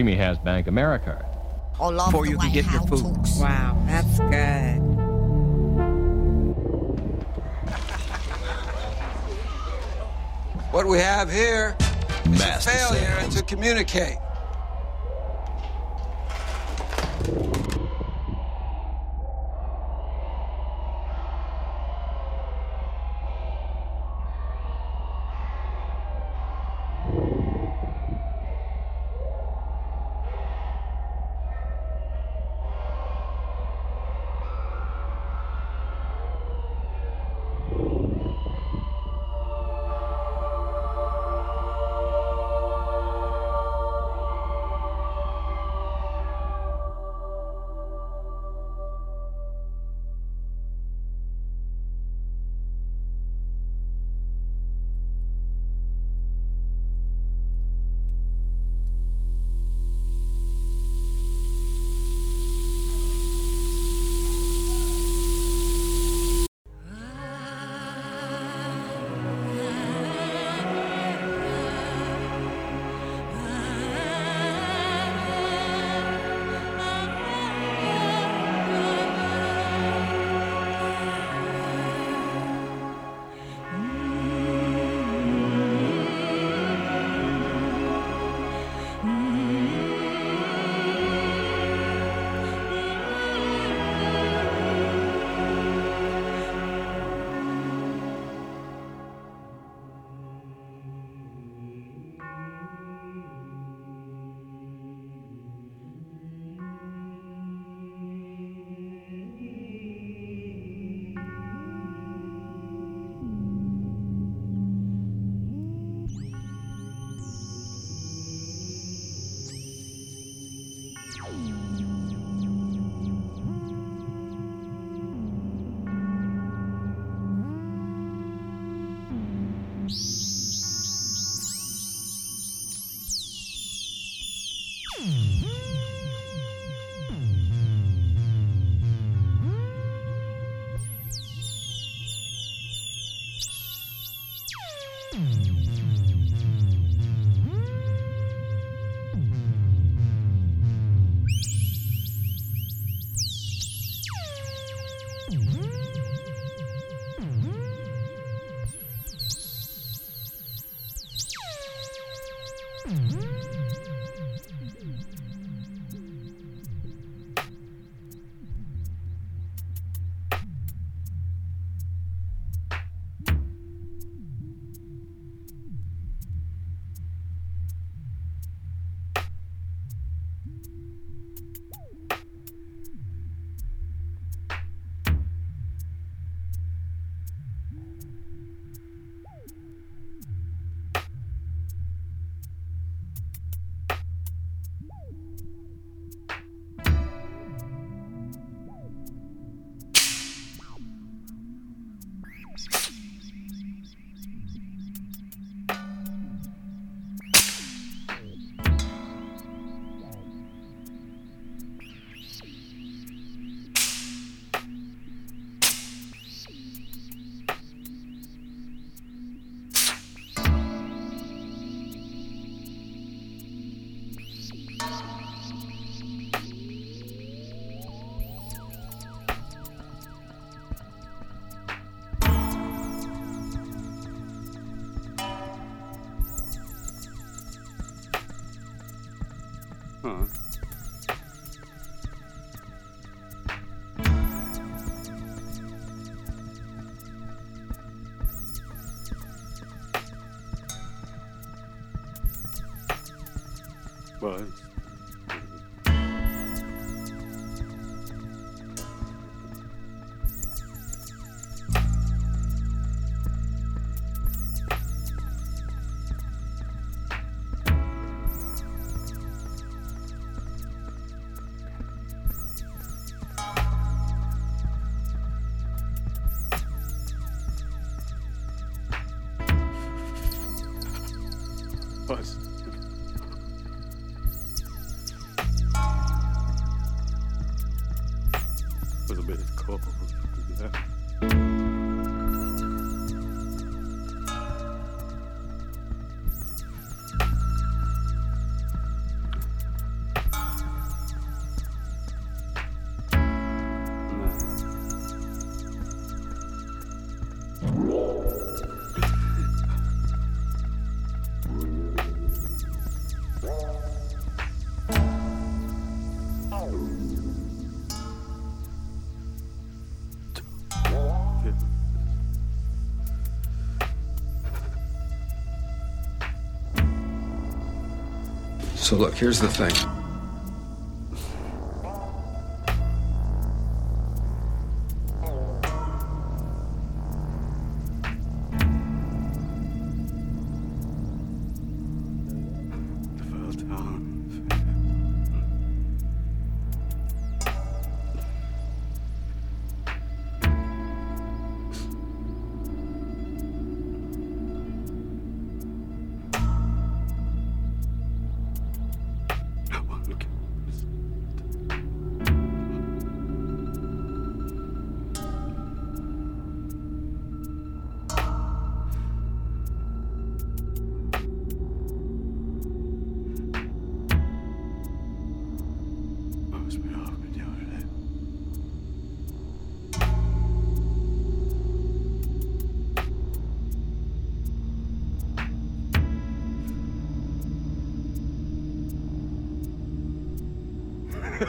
Dreamy has Bank America. I love Before you can get your food. talks. Wow, that's good. What we have here is a failure Sounds. to communicate. Christmas. So look, here's the thing.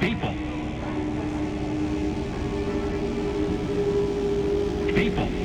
People. People.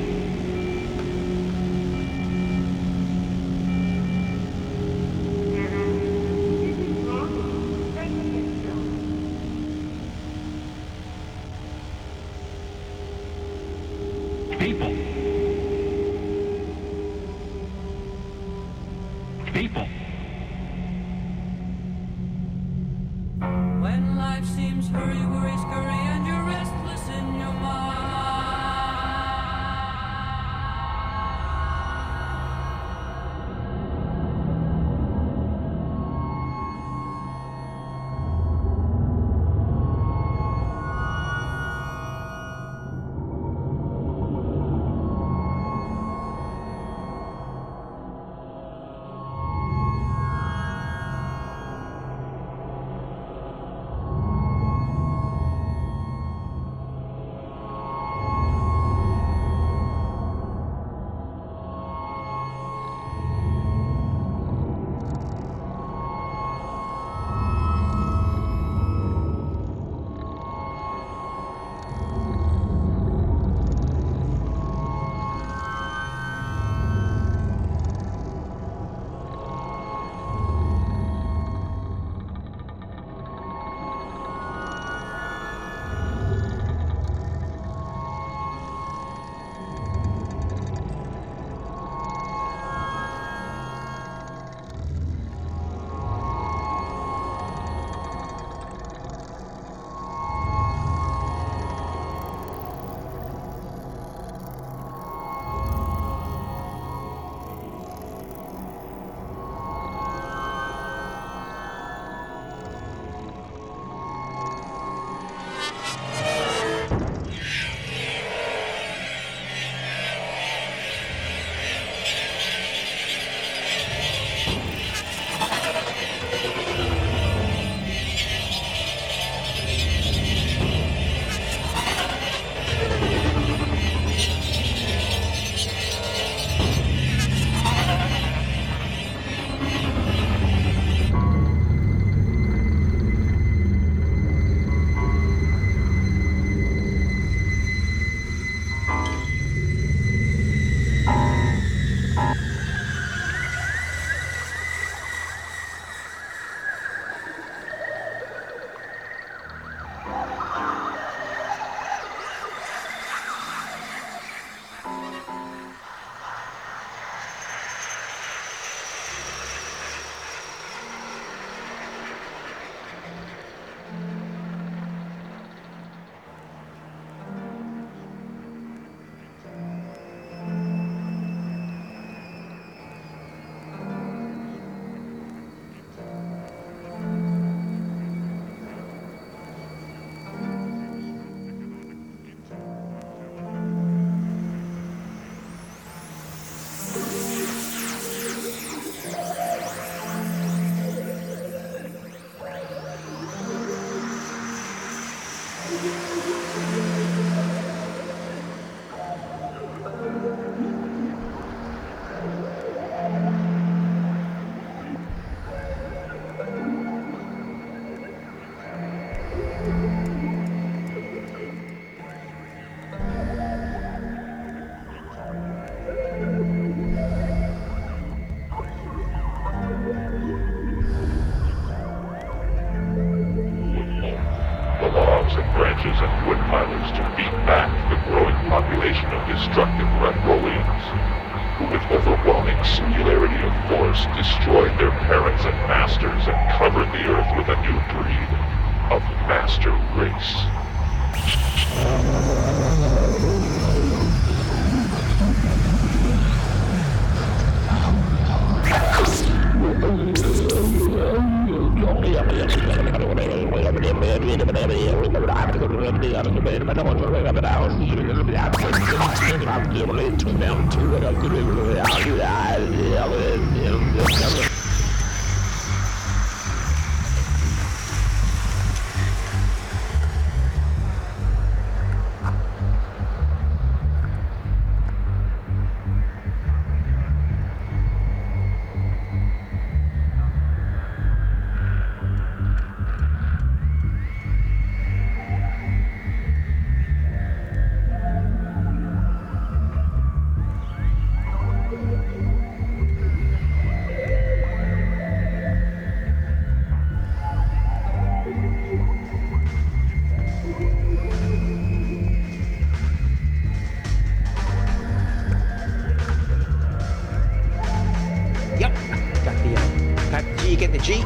Get the G.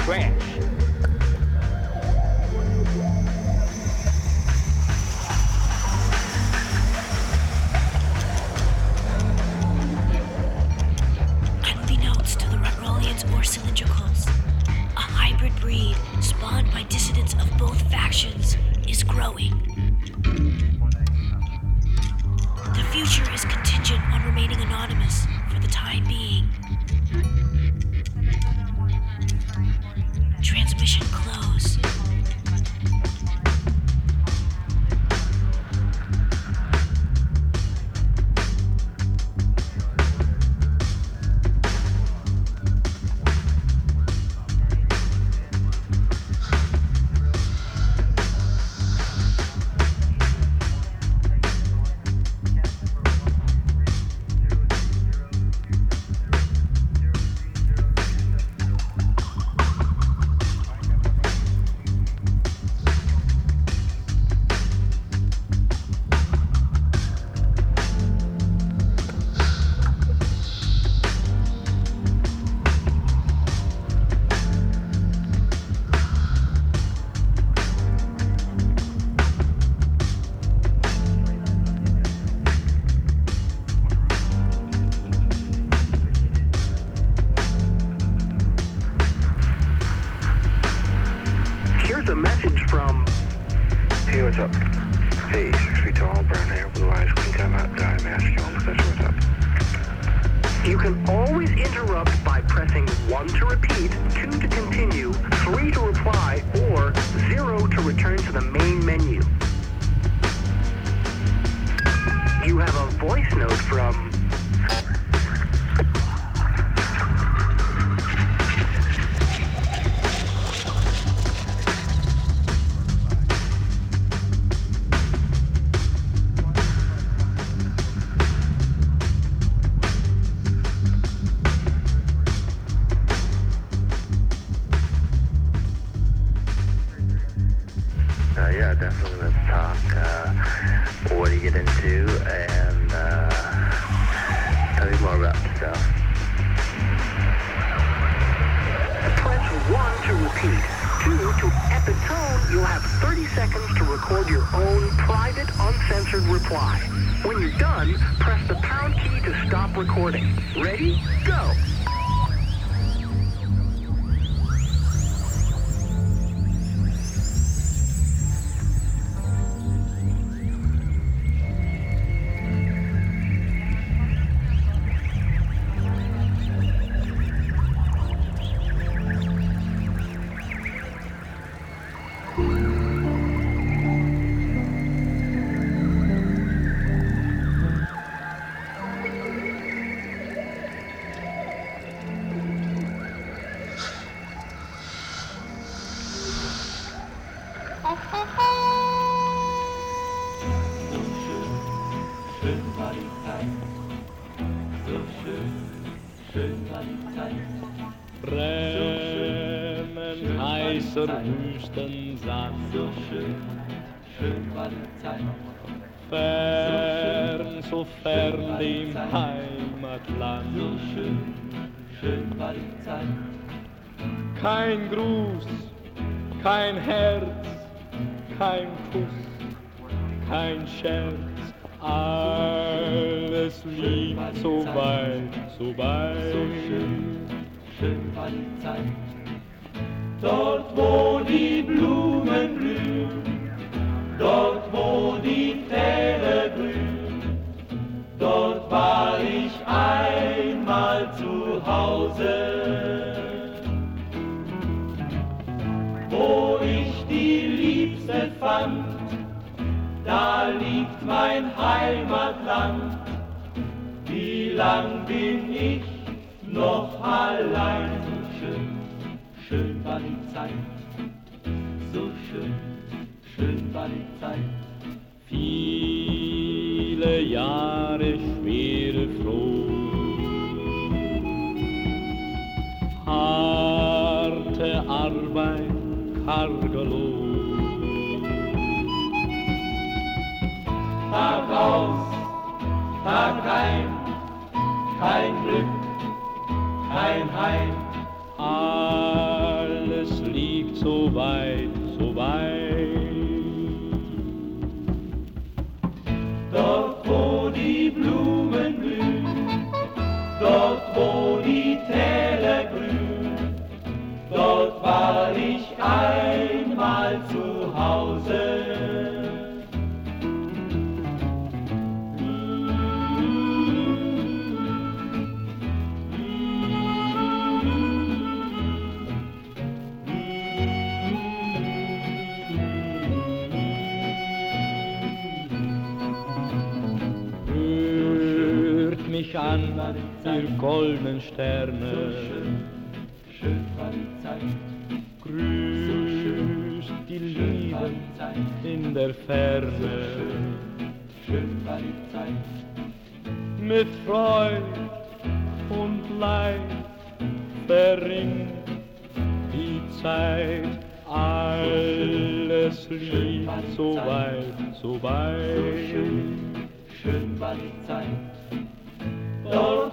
Crash. Fern, so fern dem Heimatland. So schön, schön war die Zeit. Kein Gruß, kein Herz, kein Kuss, kein Scherz, alles liegt so weit, so weit. So schön, schön war die Zeit. Dort, wo die Blumen blühen, dort, wo die Täler grün, dort war ich einmal zu Hause. Wo ich die Liebste fand, da liegt mein Heimatland. Wie lang bin ich noch allein? So schön, schön war die Zeit, so schön, schön war die Zeit. Viele Jahre schwere froh, harte Arbeit, karger Lohn. Tag aus, Tag ein, kein Glück, kein Heim. Alles liegt so weit, so weit. Dort, wo die Blumen blühen, dort, wo die Täler grün, dort war ich einmal zu Hause. An, ihr goldenen Sterne. Schön war die Zeit. Grüßt die Liebe in der Ferne. Schön war die Zeit. Mit Freud und Leid verringt die Zeit. Alles liegt so weit, so weit. Schön war die Zeit. Dort,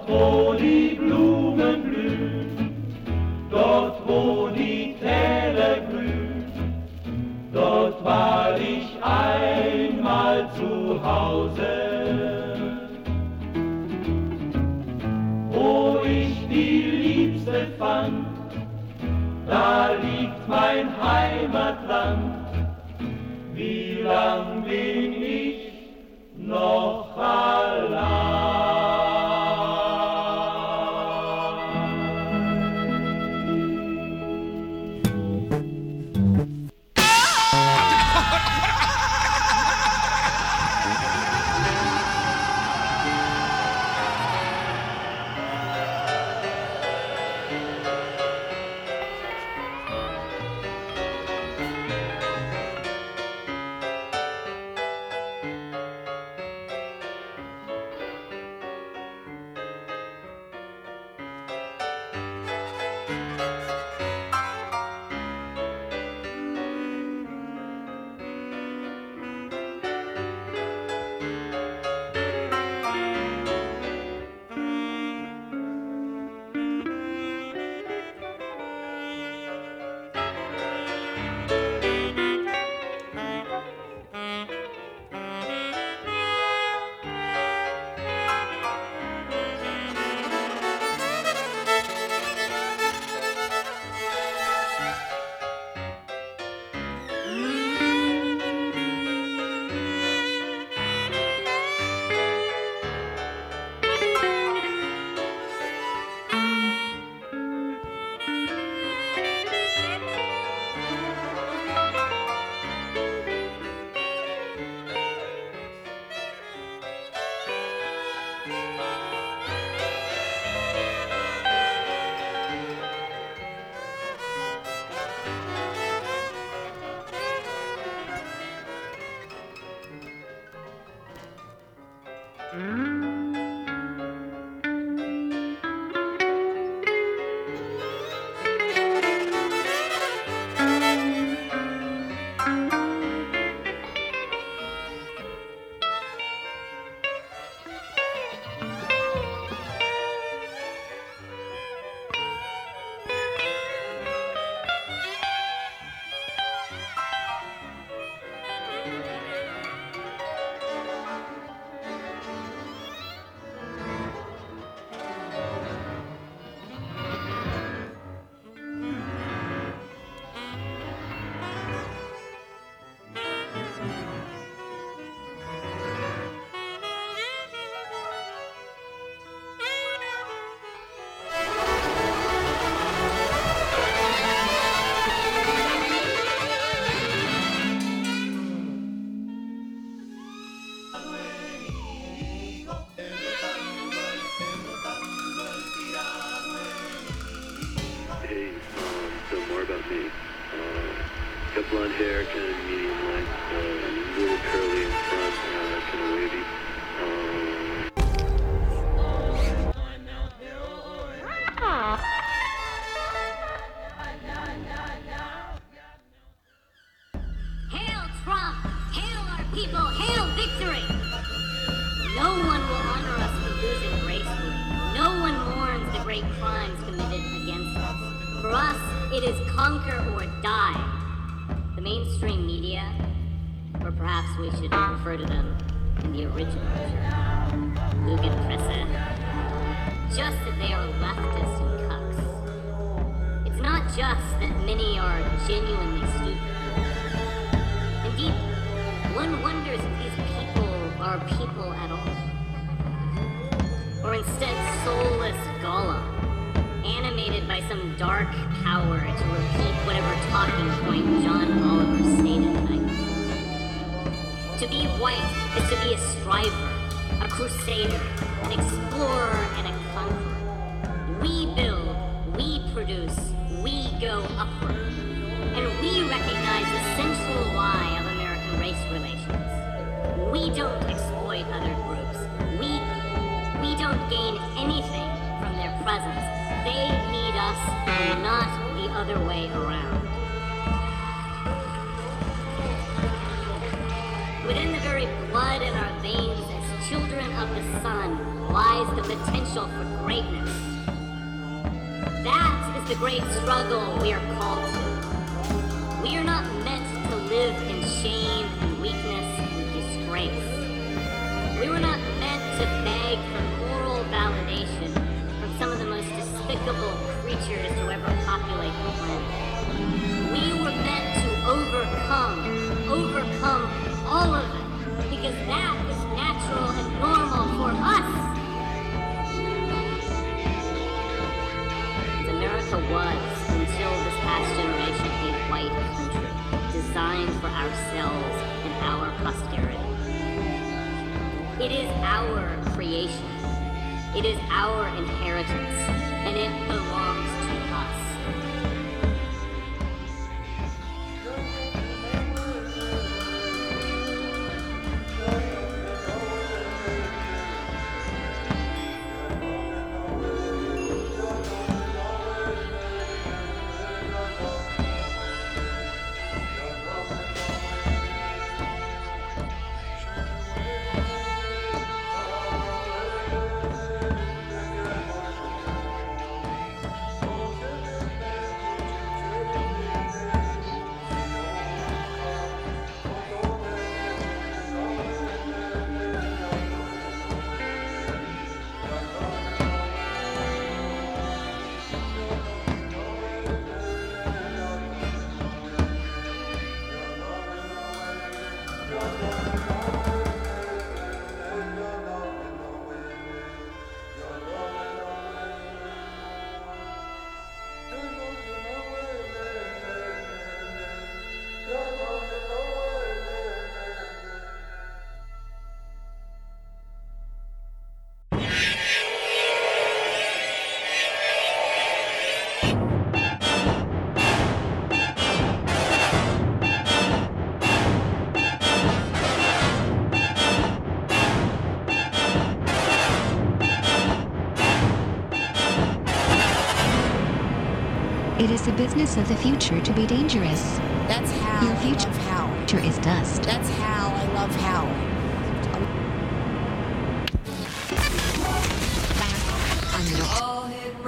not the other way around. Within the very blood in our veins as children of the sun lies the potential for greatness. That is the great struggle we are called to. We are not meant to live in shame and weakness and disgrace. We were not meant to beg for moral validation from some of the most despicable creatures to ever populate the planet. We were meant to overcome, overcome all of it, because that is natural and normal for us. America was until this past generation a white country, designed for ourselves and our posterity. It is our creation. It is our inheritance, and it belongs business of the future to be dangerous. That's how Your future I love Howard. future is dust. That's how I love Howard.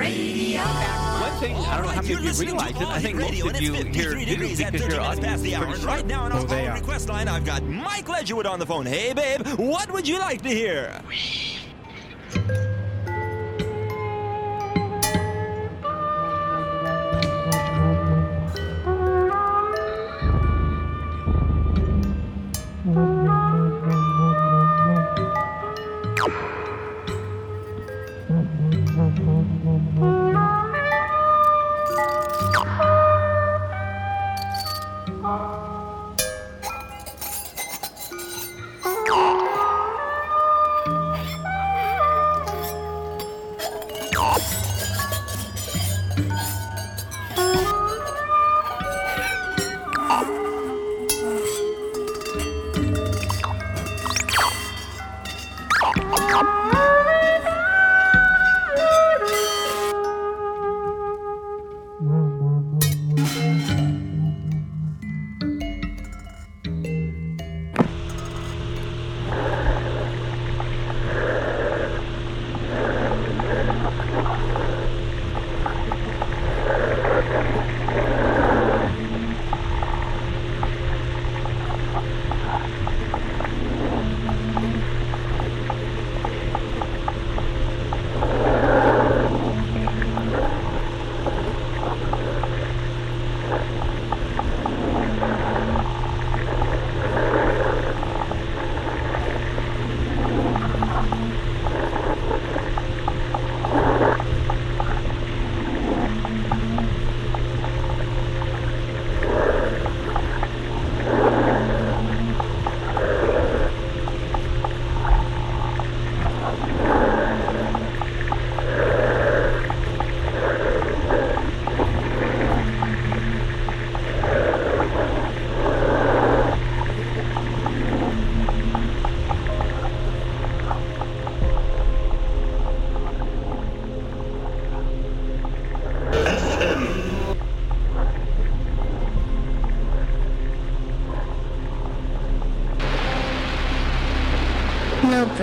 One thing, I don't know how many of you realize it, I think most of you hear news because you're on past the hour. pretty And sharp. right now on our phone request line, I've got Mike Ledgerwood on the phone. Hey, babe, what would you like to hear?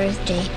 Birthday.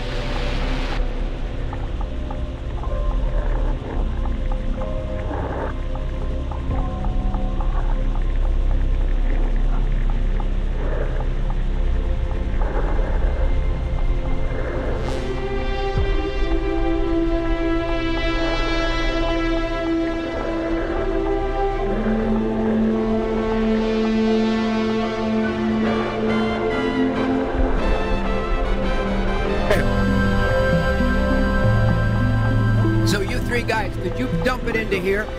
Into here?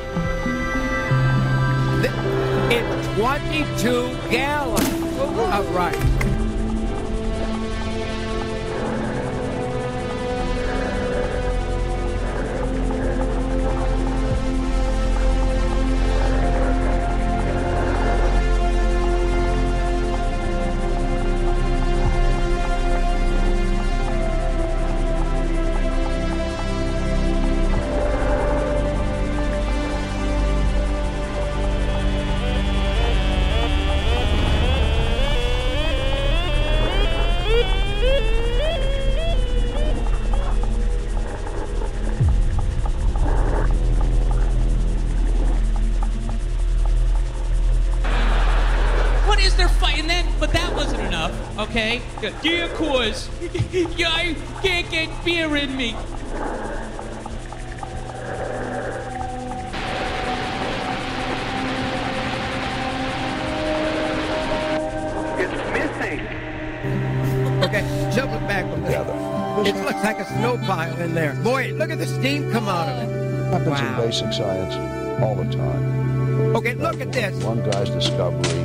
The steam come out of it. Happens Wow. in basic science all the time. Okay, look at this. One guy's discovery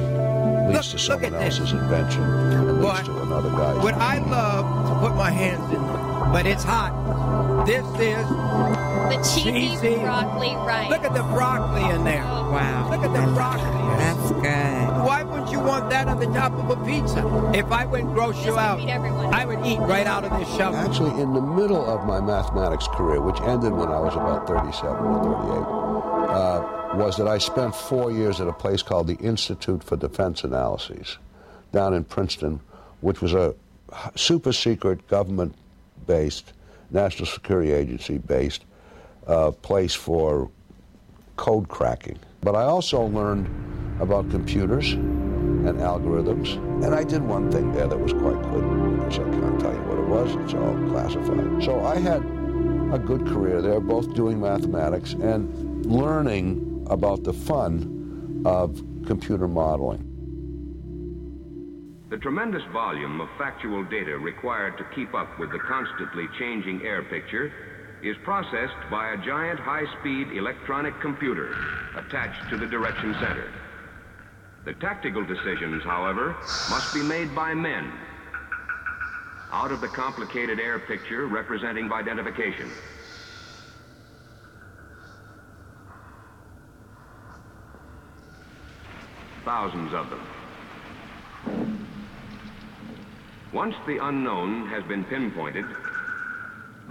leads to someone else's invention and leads Boy, to another guy's. Would I love to put my hands in but it's hot. This is The cheesy, cheesy. broccoli rice. Look at the broccoli in there. Wow. Look at the broccoli. That's good. Why wouldn't you want that on the top of a pizza? If I went grocery This would out. I would eat right out of this shovel. Actually, in the middle of my mathematics career, which ended when I was about 37 or 38, uh, was that I spent four years at a place called the Institute for Defense Analyses down in Princeton, which was a super secret government based, national security agency based uh, place for code cracking. But I also learned about computers and algorithms, and I did one thing there that was quite good. I can't tell you what it was, it's all classified. So I had a good career there, both doing mathematics and learning about the fun of computer modeling. The tremendous volume of factual data required to keep up with the constantly changing air picture is processed by a giant high-speed electronic computer attached to the direction center. The tactical decisions, however, must be made by men out of the complicated air picture representing identification. Thousands of them. Once the unknown has been pinpointed,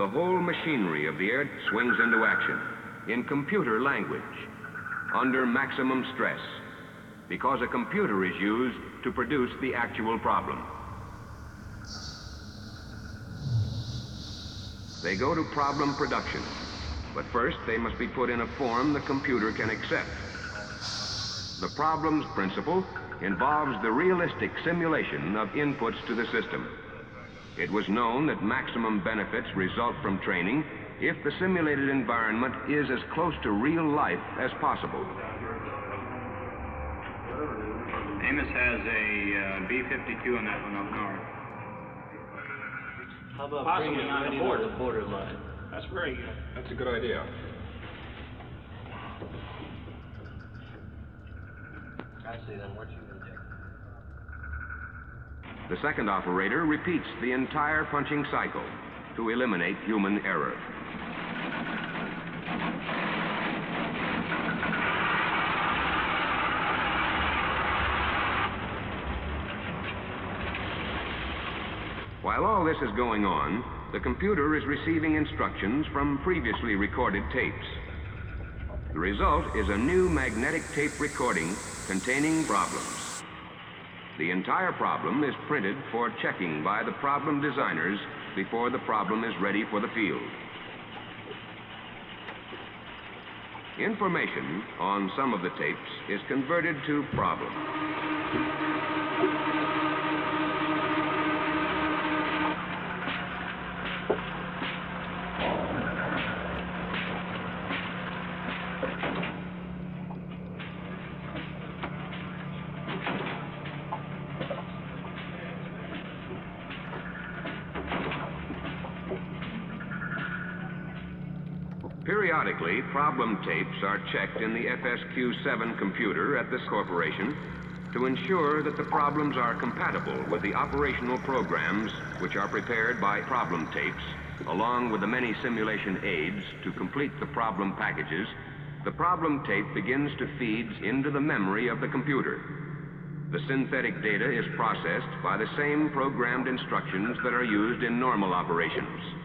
the whole machinery of the Earth swings into action in computer language under maximum stress because a computer is used to produce the actual problem. They go to problem production, but first they must be put in a form the computer can accept. The problem's principle involves the realistic simulation of inputs to the system. It was known that maximum benefits result from training if the simulated environment is as close to real life as possible. Amos has a uh, B-52 on that one up north. How about Possibly bringing it on the border. the borderline? That's very good. That's a good idea. Actually, then what you gonna do? The second operator repeats the entire punching cycle to eliminate human error. While all this is going on, the computer is receiving instructions from previously recorded tapes. The result is a new magnetic tape recording containing problems. The entire problem is printed for checking by the problem designers before the problem is ready for the field. Information on some of the tapes is converted to problem. Periodically, problem tapes are checked in the FSQ7 computer at this corporation to ensure that the problems are compatible with the operational programs which are prepared by problem tapes, along with the many simulation aids to complete the problem packages. The problem tape begins to feed into the memory of the computer. The synthetic data is processed by the same programmed instructions that are used in normal operations.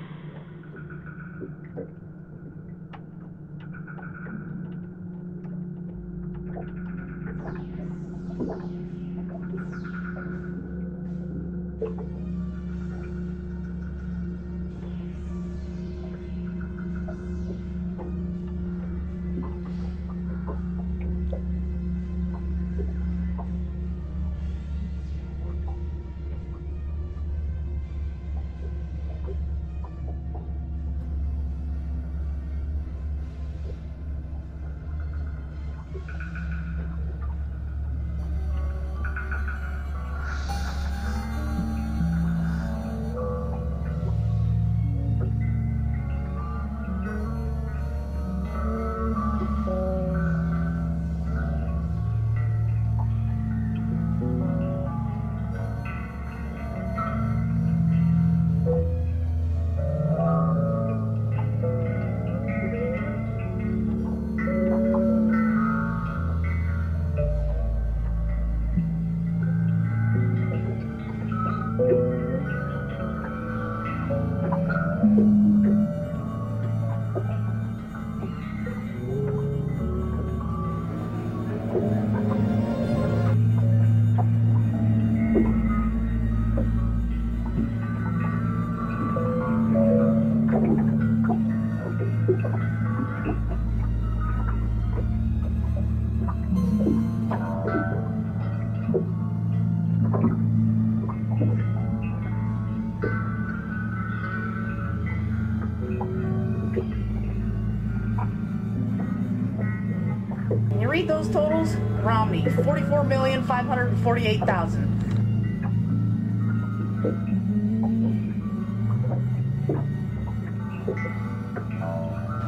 44,548,000.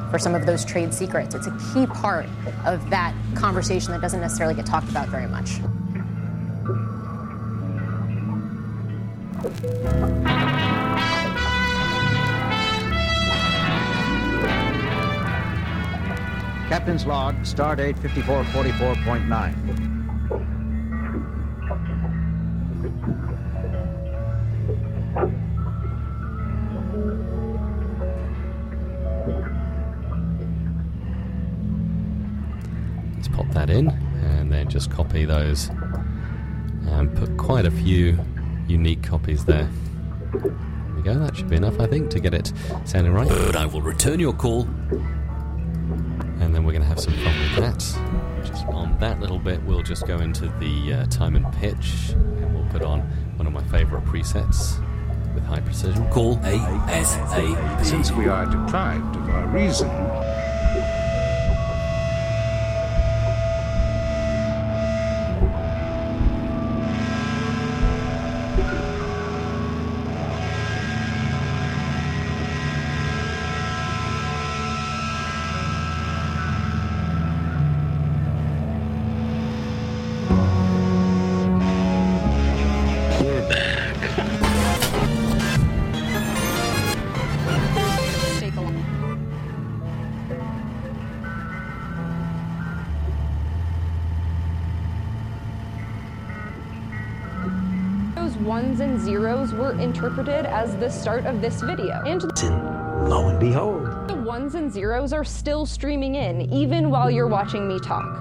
for some of those trade secrets. It's a key part of that conversation that doesn't necessarily get talked about very much. Captain's log, stardate 5444.9. just copy those and put quite a few unique copies there. There we go, that should be enough, I think, to get it sounding right. But I will return your call. And then we're going to have some fun with that. Just on that little bit, we'll just go into the uh, time and pitch, and we'll put on one of my favourite presets with high precision. Call A S A. Since we are deprived of our reason, zeros were interpreted as the start of this video. And Lo and behold. the ones and zeros are still streaming in, even while you're watching me talk.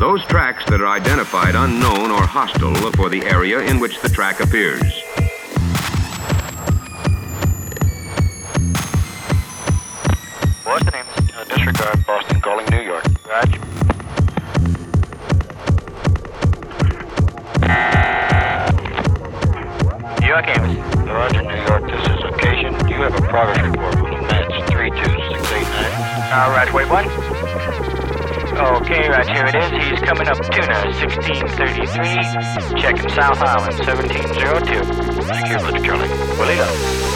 Those tracks that are identified unknown or hostile for the area in which the track appears. What's the name? Uh, disregard Boston calling New York. Roger. New York Amos. Roger, New York. This is occasion. You have a progress report from the match 32689. All right, wait, what? Okay, right here it is. He's coming up tuna 1633. Checking South Island 1702. Thank you, Mr. Charlie. Willie up.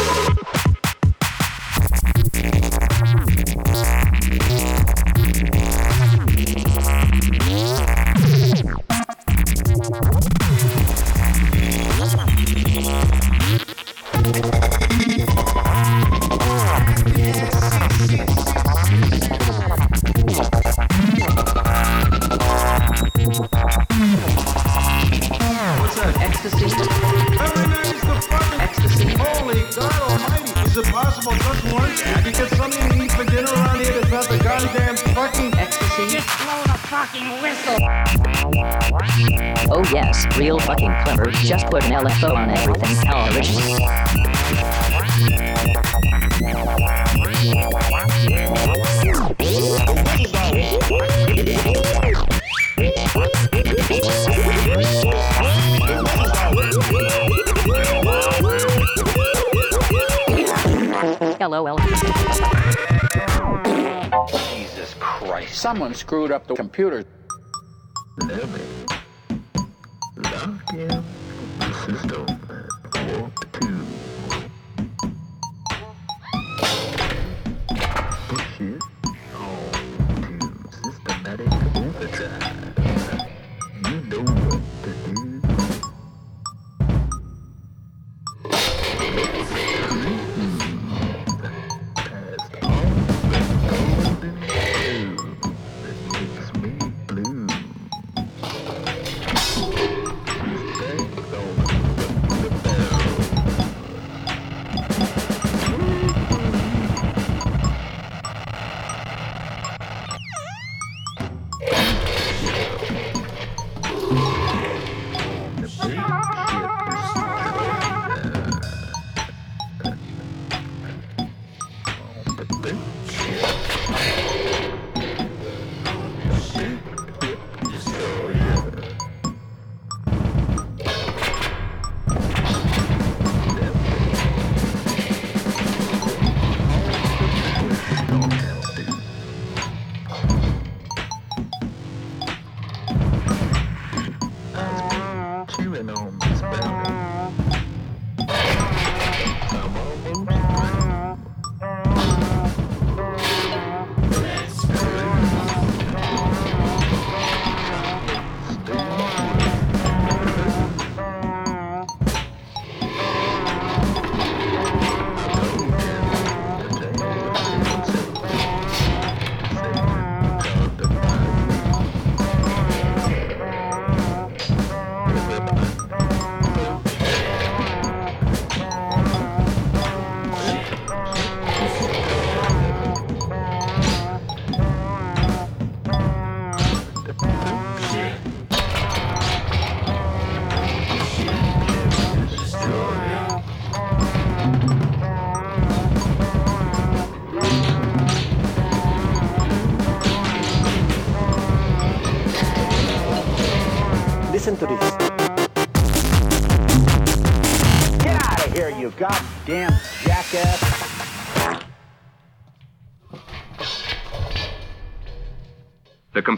up the computer. This is the to.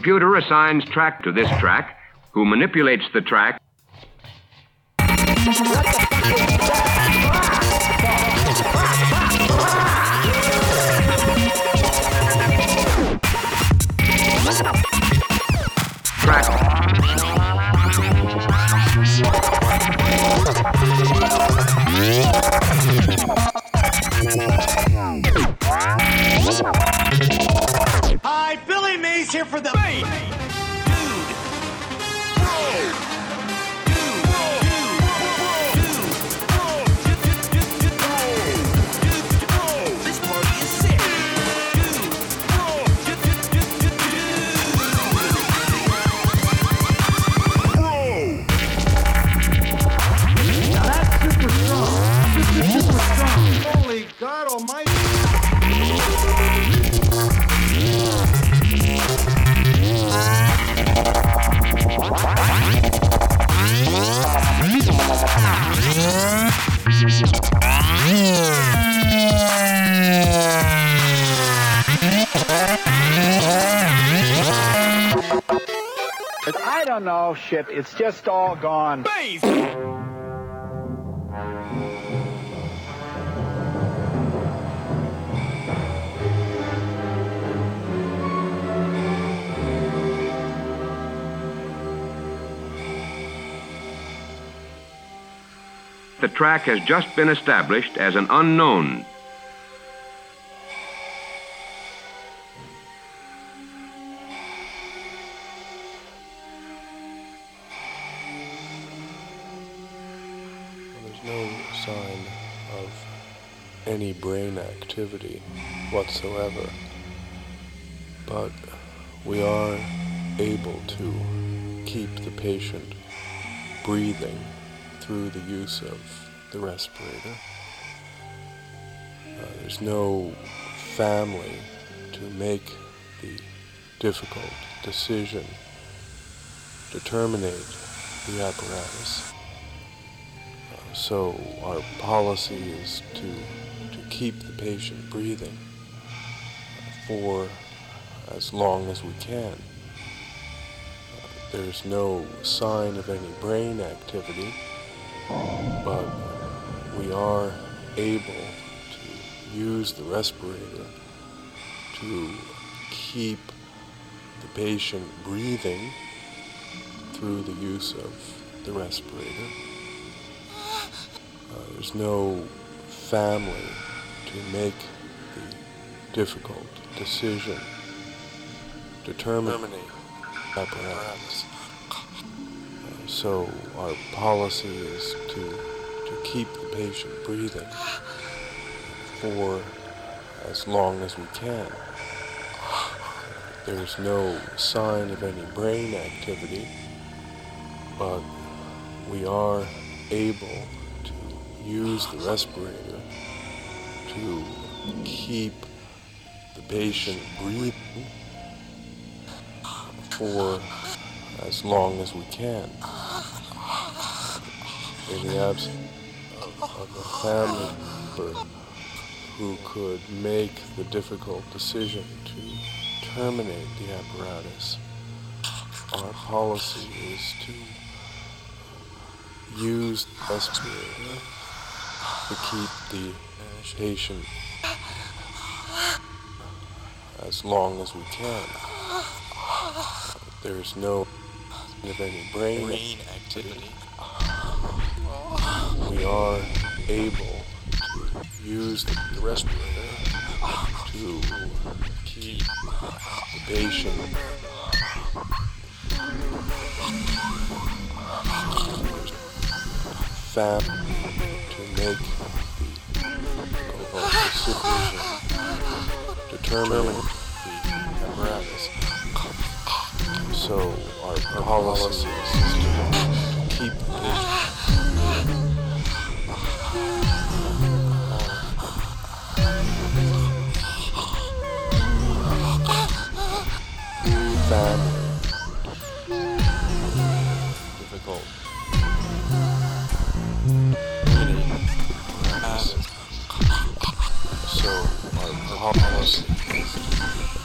Computer assigns track to this track, who manipulates the track I don't know, shit. It's just all gone. the track has just been established as an unknown. Whatsoever, but we are able to keep the patient breathing through the use of the respirator. Uh, there's no family to make the difficult decision to terminate the apparatus. Uh, so our policy is to keep the patient breathing for as long as we can. There's no sign of any brain activity, but we are able to use the respirator to keep the patient breathing through the use of the respirator. Uh, there's no family to make the difficult decision the apparatus. So our policy is to, to keep the patient breathing for as long as we can. There's no sign of any brain activity, but we are able to use the respirator to keep the patient breathing for as long as we can. In the absence of a family member who could make the difficult decision to terminate the apparatus, our policy is to use the to keep the patient as long as we can. There's no of any brain, activity. We are able to use the, the respirator to keep the patient fat to make to terminate the apparatus. So our policy is to keep patient family so